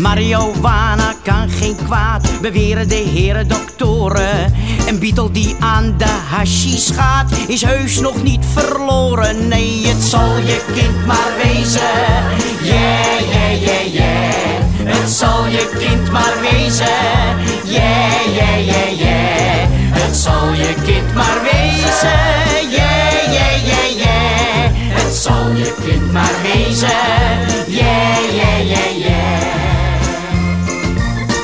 Marihuana kan geen kwaad, beweren de heren doktoren. Een Beatle die aan de hashish gaat, is heus nog niet verloren. Nee, het zal je kind maar wezen. Yeah, yeah, yeah, yeah. Het zal je kind maar wezen. Yeah, yeah, yeah, yeah. Het zal je kind maar wezen. Yeah, yeah, yeah, yeah. Het zal je kind maar wezen.